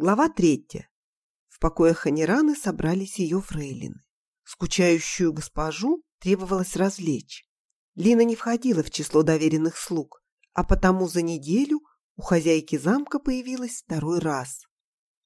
Глава третья. В покоях Ханираны собрались ее фрейлины. Скучающую госпожу требовалось развлечь. Лина не входила в число доверенных слуг, а потому за неделю у хозяйки замка появилась второй раз.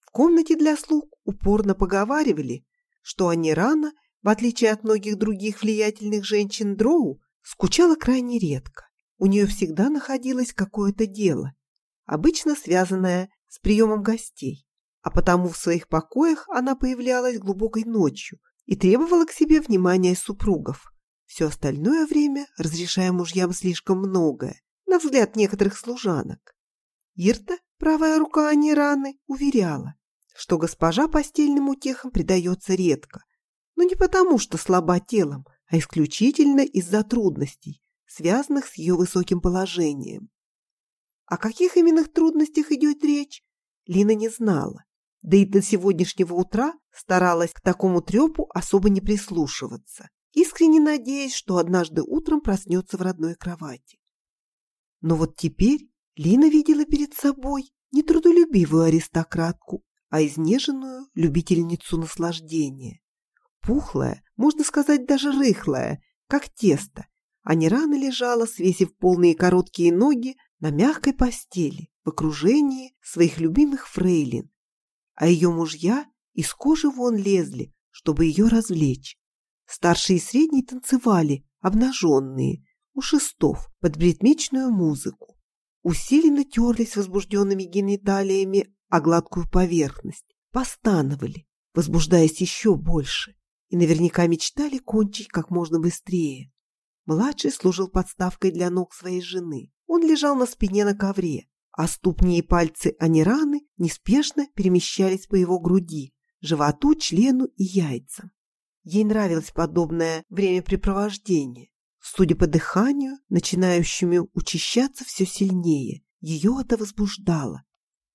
В комнате для слуг упорно поговаривали, что Анирана, в отличие от многих других влиятельных женщин Дроу, скучала крайне редко. У нее всегда находилось какое-то дело, обычно связанное с приемом гостей, а потому в своих покоях она появлялась глубокой ночью и требовала к себе внимания супругов. Все остальное время разрешая мужьям слишком многое, на взгляд некоторых служанок. Ирта, правая рука Анираны, уверяла, что госпожа постельным утехам предается редко, но не потому, что слаба телом, а исключительно из-за трудностей, связанных с ее высоким положением. О каких именно трудностях идет речь, Лина не знала, да и до сегодняшнего утра старалась к такому трепу особо не прислушиваться, искренне надеясь, что однажды утром проснется в родной кровати. Но вот теперь Лина видела перед собой не трудолюбивую аристократку, а изнеженную любительницу наслаждения. Пухлая, можно сказать, даже рыхлая, как тесто, а не рано лежала, свесив полные короткие ноги на мягкой постели в окружении своих любимых фрейлин, а ее мужья из кожи вон лезли, чтобы ее развлечь. Старшие и средние танцевали, обнаженные, у шестов, под бритмичную музыку. Усиленно терлись возбужденными гениталиями о гладкую поверхность, постановали, возбуждаясь еще больше, и наверняка мечтали кончить как можно быстрее. Младший служил подставкой для ног своей жены. Он лежал на спине на ковре, а ступни и пальцы Анираны неспешно перемещались по его груди, животу, члену и яйцам. Ей нравилось подобное времяпрепровождение. Судя по дыханию, начинающему учащаться все сильнее, ее это возбуждало.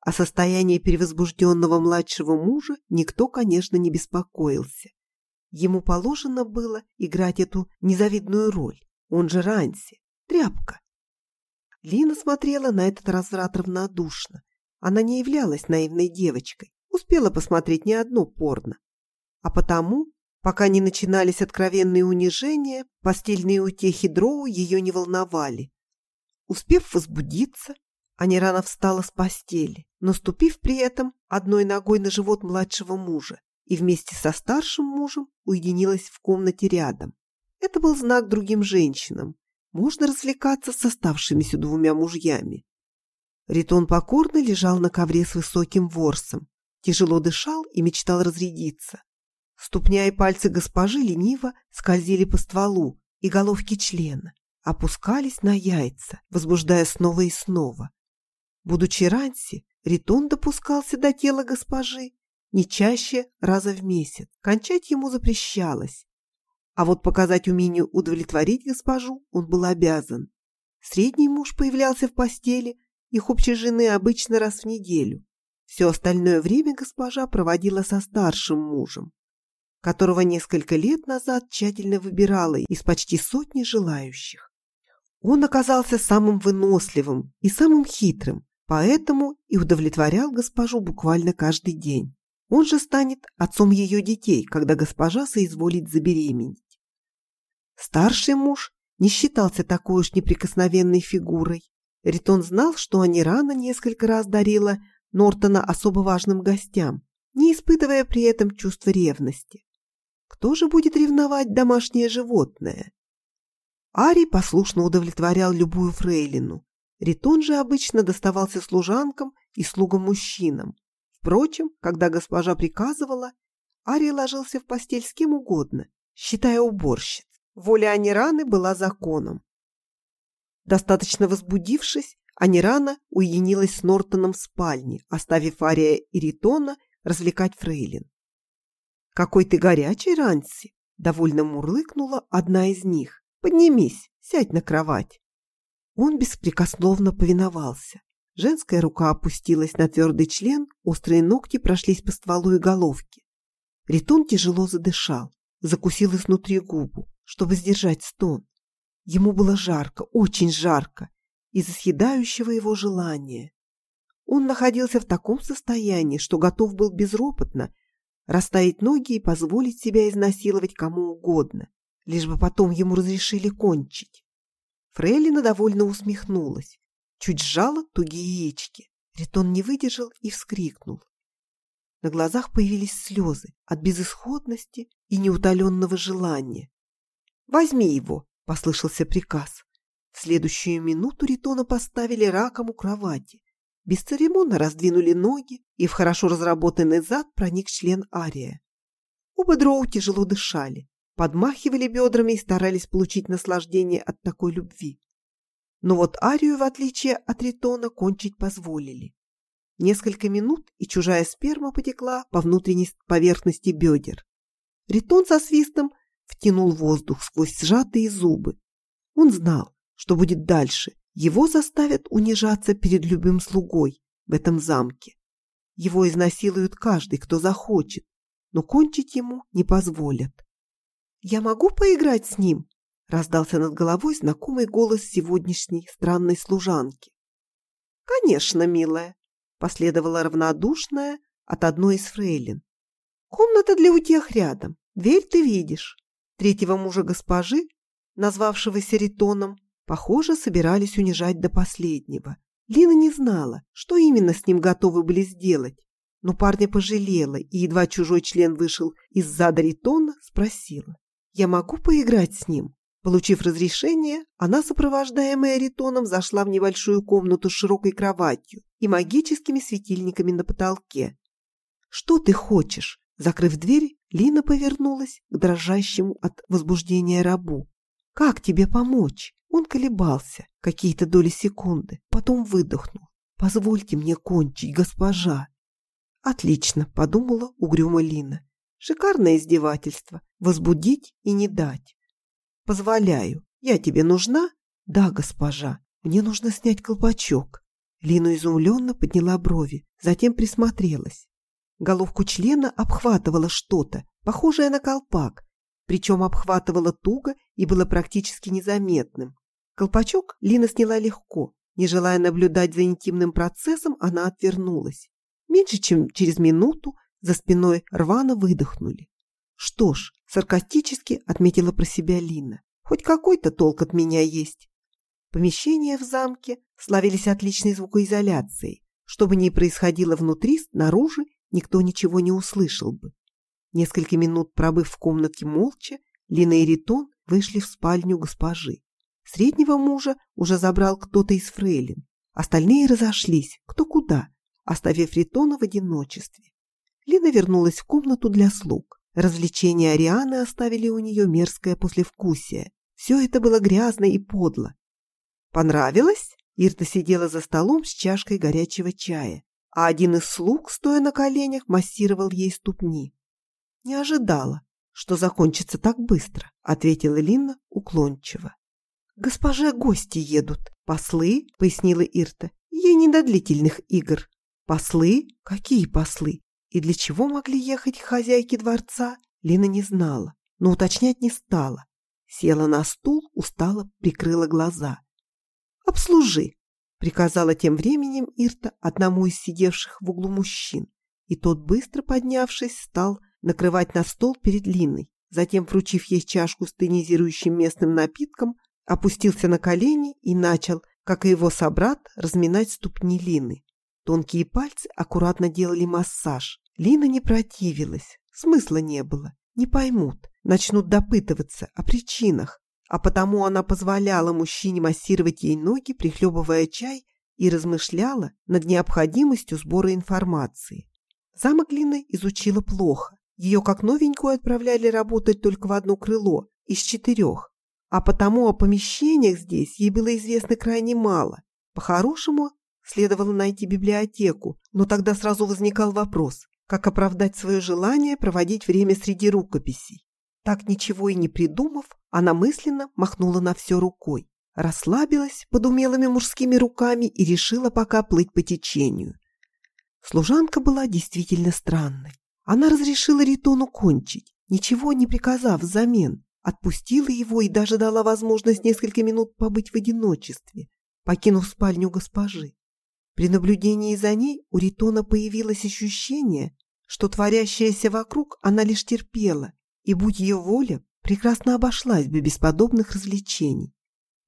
О состоянии перевозбужденного младшего мужа никто, конечно, не беспокоился. Ему положено было играть эту незавидную роль. Он же Ранси, тряпка. Лина смотрела на этот разврат равнодушно. Она не являлась наивной девочкой, успела посмотреть не одно порно. А потому, пока не начинались откровенные унижения, постельные утехи Дроу ее не волновали. Успев возбудиться, Аня рано встала с постели, наступив при этом одной ногой на живот младшего мужа и вместе со старшим мужем уединилась в комнате рядом. Это был знак другим женщинам. Можно развлекаться с оставшимися двумя мужьями. Ритон покорно лежал на ковре с высоким ворсом, тяжело дышал и мечтал разрядиться. Ступня и пальцы госпожи лениво скользили по стволу и головке члена, опускались на яйца, возбуждая снова и снова. Будучи ранси, Ритон допускался до тела госпожи не чаще раза в месяц. Кончать ему запрещалось. А вот показать умение удовлетворить госпожу он был обязан. Средний муж появлялся в постели их общей жены обычно раз в неделю. Все остальное время госпожа проводила со старшим мужем, которого несколько лет назад тщательно выбирала из почти сотни желающих. Он оказался самым выносливым и самым хитрым, поэтому и удовлетворял госпожу буквально каждый день. Он же станет отцом ее детей, когда госпожа соизволит забеременеть. Старший муж не считался такой уж неприкосновенной фигурой. Ритон знал, что они рано несколько раз дарила Нортона особо важным гостям, не испытывая при этом чувства ревности. Кто же будет ревновать домашнее животное? Ари послушно удовлетворял любую фрейлину. Ритон же обычно доставался служанкам и слугам-мужчинам. Впрочем, когда госпожа приказывала, Ари ложился в постель с кем угодно, считая уборщиц. Воля Анираны была законом. Достаточно возбудившись, Анирана уединилась с Нортоном в спальне, оставив Ария и Ритона развлекать фрейлин. «Какой ты горячий, Ранси!» — довольно мурлыкнула одна из них. «Поднимись, сядь на кровать». Он беспрекословно повиновался. Женская рука опустилась на твердый член, острые ногти прошлись по стволу и головке. Ритон тяжело задышал, закусил изнутри губу, чтобы сдержать стон. Ему было жарко, очень жарко, из-за съедающего его желания. Он находился в таком состоянии, что готов был безропотно расставить ноги и позволить себя изнасиловать кому угодно, лишь бы потом ему разрешили кончить. Фрейлина довольно усмехнулась, чуть сжала тугие яички. Ритон не выдержал и вскрикнул. На глазах появились слезы от безысходности и неутоленного желания. «Возьми его!» — послышался приказ. В следующую минуту Ритона поставили раком у кровати. Бесцеремонно раздвинули ноги, и в хорошо разработанный зад проник член Ария. Оба дроу тяжело дышали, подмахивали бедрами и старались получить наслаждение от такой любви. Но вот Арию, в отличие от Ритона, кончить позволили. Несколько минут, и чужая сперма потекла по внутренней поверхности бедер. Ритон со свистом втянул воздух сквозь сжатые зубы. Он знал, что будет дальше. Его заставят унижаться перед любым слугой в этом замке. Его изнасилуют каждый, кто захочет, но кончить ему не позволят. «Я могу поиграть с ним?» раздался над головой знакомый голос сегодняшней странной служанки. «Конечно, милая», последовала равнодушная от одной из фрейлин. «Комната для утех рядом. Дверь ты видишь. Третьего мужа госпожи, назвавшегося Ритоном, похоже, собирались унижать до последнего. Лина не знала, что именно с ним готовы были сделать, но парня пожалела, и едва чужой член вышел из зада Ритона, спросила. «Я могу поиграть с ним?» Получив разрешение, она, сопровождаемая Ритоном, зашла в небольшую комнату с широкой кроватью и магическими светильниками на потолке. «Что ты хочешь?» Закрыв дверь, Лина повернулась к дрожащему от возбуждения рабу. «Как тебе помочь?» Он колебался какие-то доли секунды, потом выдохнул. «Позвольте мне кончить, госпожа». «Отлично», — подумала угрюмо Лина. «Шикарное издевательство. Возбудить и не дать». «Позволяю. Я тебе нужна?» «Да, госпожа. Мне нужно снять колпачок». Лина изумленно подняла брови, затем присмотрелась. Головку члена обхватывало что-то, похожее на колпак, причем обхватывало туго и было практически незаметным. Колпачок Лина сняла легко. Не желая наблюдать за интимным процессом, она отвернулась. Меньше чем через минуту за спиной рвано выдохнули. «Что ж», — саркастически отметила про себя Лина, «хоть какой-то толк от меня есть». Помещения в замке славились отличной звукоизоляцией. Что бы ни происходило внутри, снаружи никто ничего не услышал бы. Несколько минут пробыв в комнате молча, Лина и Ритон вышли в спальню госпожи. Среднего мужа уже забрал кто-то из фрейлин. Остальные разошлись, кто куда, оставив Ритона в одиночестве. Лина вернулась в комнату для слуг. Развлечения Арианы оставили у нее мерзкое послевкусие. Все это было грязно и подло. «Понравилось?» Ирта сидела за столом с чашкой горячего чая а один из слуг, стоя на коленях, массировал ей ступни. «Не ожидала, что закончится так быстро», — ответила Линна уклончиво. «Госпоже гости едут. Послы?» — пояснила Ирта. «Ей не до длительных игр». «Послы? Какие послы? И для чего могли ехать хозяйки дворца?» Лина не знала, но уточнять не стала. Села на стул, устало прикрыла глаза. «Обслужи», приказала тем временем Ирта одному из сидевших в углу мужчин, и тот, быстро поднявшись, стал накрывать на стол перед Линой. Затем, вручив ей чашку с тонизирующим местным напитком, опустился на колени и начал, как и его собрат, разминать ступни Лины. Тонкие пальцы аккуратно делали массаж. Лина не противилась, смысла не было, не поймут, начнут допытываться о причинах, а потому она позволяла мужчине массировать ей ноги, прихлебывая чай, и размышляла над необходимостью сбора информации. Замок Лины изучила плохо. Ее как новенькую отправляли работать только в одно крыло из четырех, а потому о помещениях здесь ей было известно крайне мало. По-хорошему, следовало найти библиотеку, но тогда сразу возникал вопрос, как оправдать свое желание проводить время среди рукописей. Так ничего и не придумав, она мысленно махнула на все рукой, расслабилась под умелыми мужскими руками и решила пока плыть по течению. Служанка была действительно странной. Она разрешила Ритону кончить, ничего не приказав взамен, отпустила его и даже дала возможность несколько минут побыть в одиночестве, покинув спальню госпожи. При наблюдении за ней у Ритона появилось ощущение, что творящееся вокруг она лишь терпела, и, будь ее воля, прекрасно обошлась бы без подобных развлечений.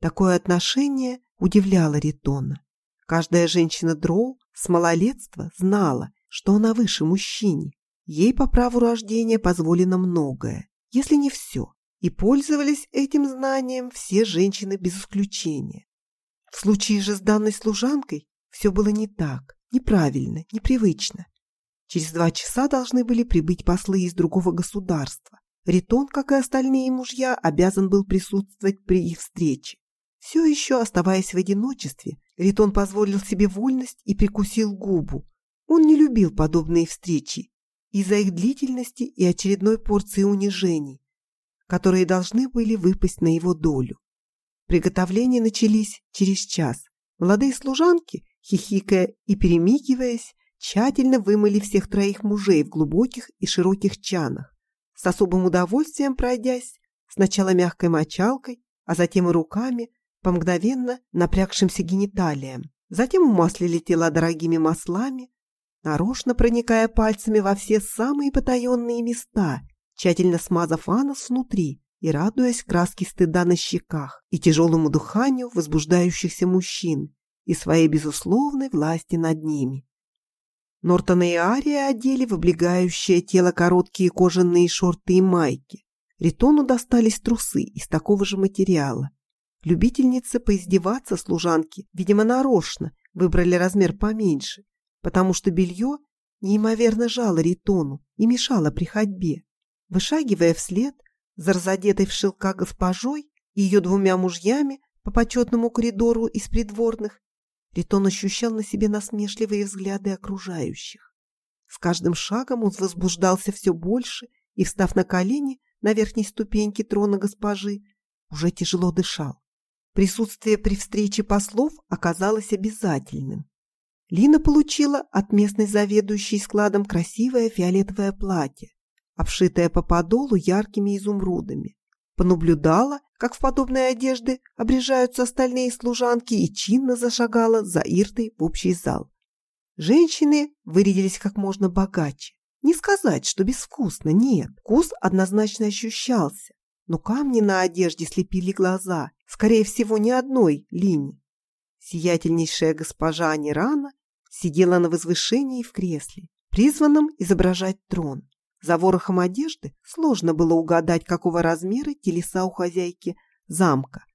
Такое отношение удивляло Ритона. Каждая женщина Дроу с малолетства знала, что она выше мужчине. Ей по праву рождения позволено многое, если не все, и пользовались этим знанием все женщины без исключения. В случае же с данной служанкой все было не так, неправильно, непривычно. Через два часа должны были прибыть послы из другого государства. Ритон, как и остальные мужья, обязан был присутствовать при их встрече. Все еще оставаясь в одиночестве, Ритон позволил себе вольность и прикусил губу. Он не любил подобные встречи из-за их длительности и очередной порции унижений, которые должны были выпасть на его долю. Приготовления начались через час. Молодые служанки хихикая и перемигиваясь, тщательно вымыли всех троих мужей в глубоких и широких чанах, с особым удовольствием пройдясь сначала мягкой мочалкой, а затем и руками по мгновенно напрягшимся гениталиям. Затем умаслили тела дорогими маслами, нарочно проникая пальцами во все самые потаенные места, тщательно смазав анус внутри и радуясь краске стыда на щеках и тяжелому дыханию возбуждающихся мужчин, и своей безусловной власти над ними. Нортона и Ария одели в облегающее тело короткие кожаные шорты и майки. Ритону достались трусы из такого же материала. Любительницы поиздеваться служанки, видимо, нарочно выбрали размер поменьше, потому что белье неимоверно жало Ритону и мешало при ходьбе. Вышагивая вслед за разодетой в шелка госпожой и ее двумя мужьями по почетному коридору из придворных, Ритон ощущал на себе насмешливые взгляды окружающих. С каждым шагом он возбуждался все больше и, встав на колени на верхней ступеньке трона госпожи, уже тяжело дышал. Присутствие при встрече послов оказалось обязательным. Лина получила от местной заведующей складом красивое фиолетовое платье, обшитое по подолу яркими изумрудами. Понаблюдала, как в подобной одежде обрежаются остальные служанки и чинно зашагала за Иртой в общий зал. Женщины вырядились как можно богаче. Не сказать, что безвкусно, нет, вкус однозначно ощущался, но камни на одежде слепили глаза, скорее всего, не одной линии. Сиятельнейшая госпожа Анирана сидела на возвышении в кресле, призванном изображать трон. За ворохом одежды сложно было угадать, какого размера телеса у хозяйки замка.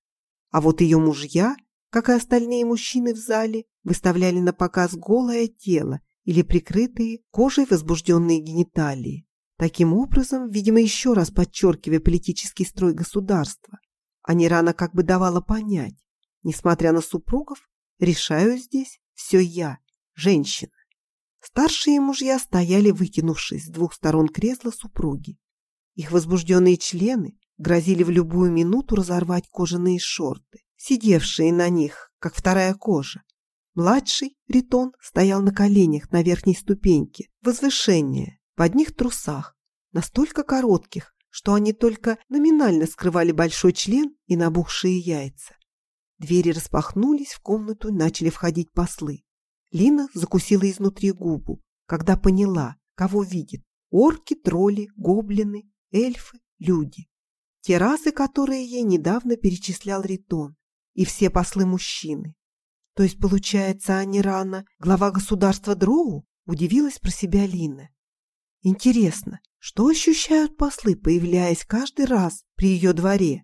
А вот ее мужья, как и остальные мужчины в зале, выставляли на показ голое тело или прикрытые кожей возбужденные гениталии. Таким образом, видимо, еще раз подчеркивая политический строй государства, они рано как бы давала понять, несмотря на супругов, решаю здесь все я, женщина. Старшие мужья стояли, вытянувшись с двух сторон кресла супруги. Их возбужденные члены грозили в любую минуту разорвать кожаные шорты, сидевшие на них, как вторая кожа. Младший, Ритон, стоял на коленях на верхней ступеньке, возвышение, в одних трусах, настолько коротких, что они только номинально скрывали большой член и набухшие яйца. Двери распахнулись, в комнату начали входить послы. Лина закусила изнутри губу, когда поняла, кого видит. Орки, тролли, гоблины, эльфы, люди. Те расы, которые ей недавно перечислял Ритон. И все послы мужчины. То есть, получается, они рано глава государства Дроу? Удивилась про себя Лина. Интересно, что ощущают послы, появляясь каждый раз при ее дворе?